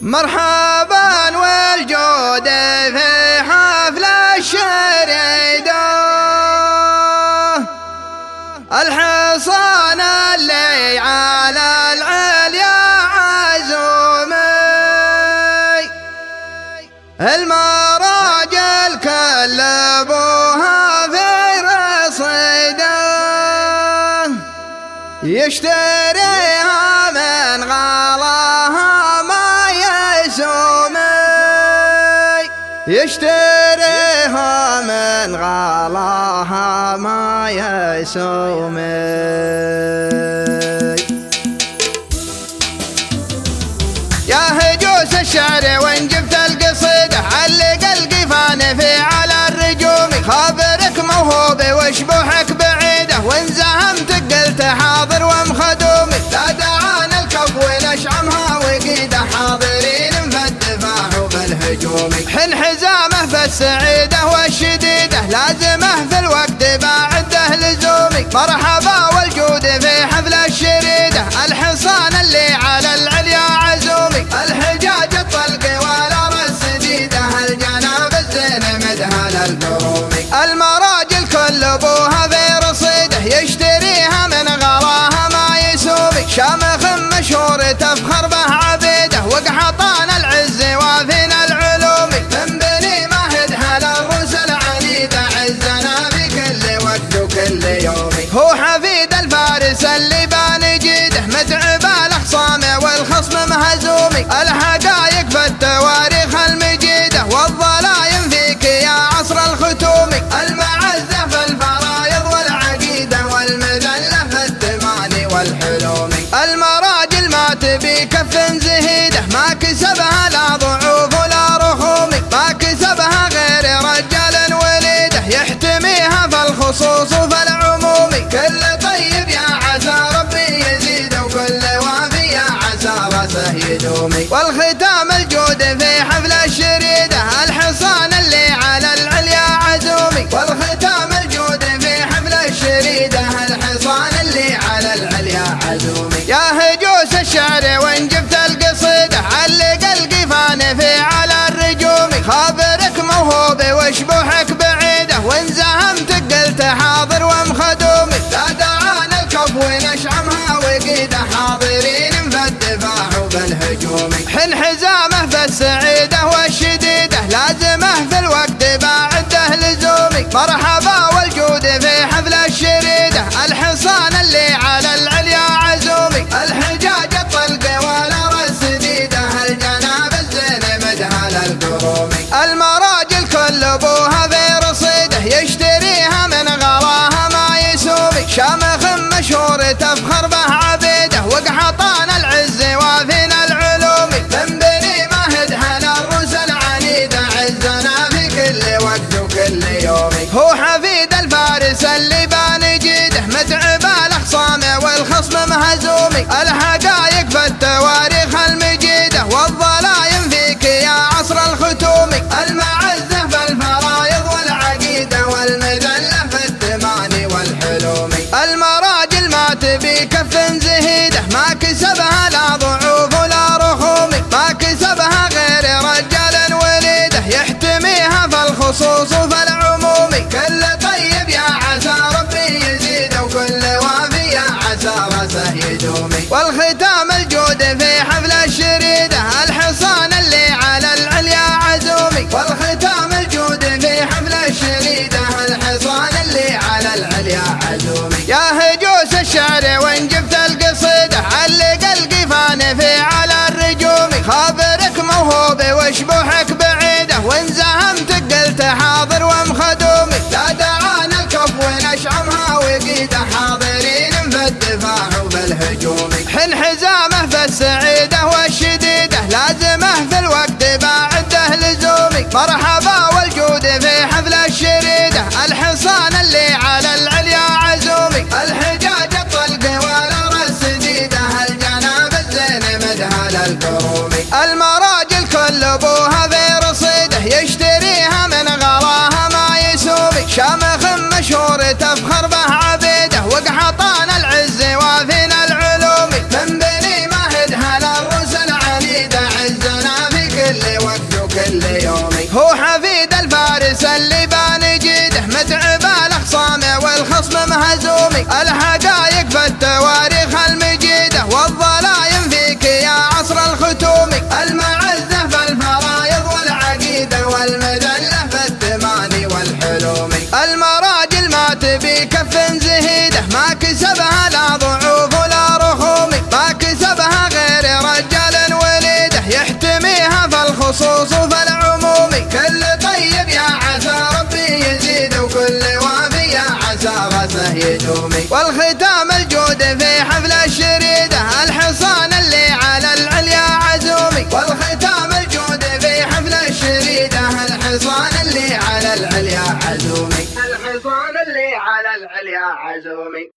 مرحبا والجود في حفل الشريدة الحصان اللي على العليا عزومي. المراجل كلبوها في رصيده. يشتريها من غلاها يشتريها من غلاها ما يسومي. يا هجوس الشعر وإن جبت القصيدة علق القفان في على الرجوم. خابرك موهوب واشبوحك السعيدة والشديدة لازمه في الوقت بعده لزومي مرحبا والجود في حفل الشريدة الحصان اللي على العليا عزومي الحجاج الطلق والارى السديدة الجناب الزين مدهل الكرومي المراجل كل أبوها في رصيده يشتريها من غراها ما يسومي شامخ مشهور تفخر هو حفيد الفارس اللي بان جيده متعب الاخصام والخصم مهزومي. الحقايق في التواريخ المجيده والظلايم فيك يا عصر الختوم المعزة في الفرايض والعقيدة والمذلة في التماني والحلوم المراجل ما تبي كف زهيده ما كسبها يدومي والختام الجود في حفل الشريده الحصان اللي على العليا عزومي. والختام الجود في حفل الشريده الحصان اللي على العليا عزومي. يا هجوس الشعر حزامه في السعيده والشديده لازمه في الوقت بعده لزومي مرحبا والجود في حفل الشريده. الحصان اللي على العليا عزومي الحجاج الطلق والارى السديده الجناب الزين مدهل الكرومي المراجل كل ابوها في رصيده. يشتريها من غراها ما يسومي شامخ مشهور تفخر به كل وقت وكل يوم. هو حفيد الفارس اللي بان جيده متعب الأخصام والخصم مهزومي. الحقايق والختام الجود في حفل الشريده الحصان اللي على العليا عزومي. والختام الجود في حفل الشريده الحصان اللي على العليا عزومي. يا هجوس الشعر وإن جبت القصيده علق القفان في على الرجوم. خابرك موهوب واشبوحك بعيده وإن زهمت قلت حاضر ومخدومي لا دعانا الكف ونشعمها وقيده حاضرين في الدفاع وبالهجوم السعيده والشديده لازمه في الوقت بعده لزومي مرحبا هو حفيد الفارس اللي بان جيده متعب الأخصام والخصم مهزومي. الحقايق يدومي. والختام الجود في حفل الشريده الحصان اللي على العليا عزومي. والختام الجود في حفل الشريده الحصان اللي على العليا عزومي. الحصان اللي على العليا عزومي.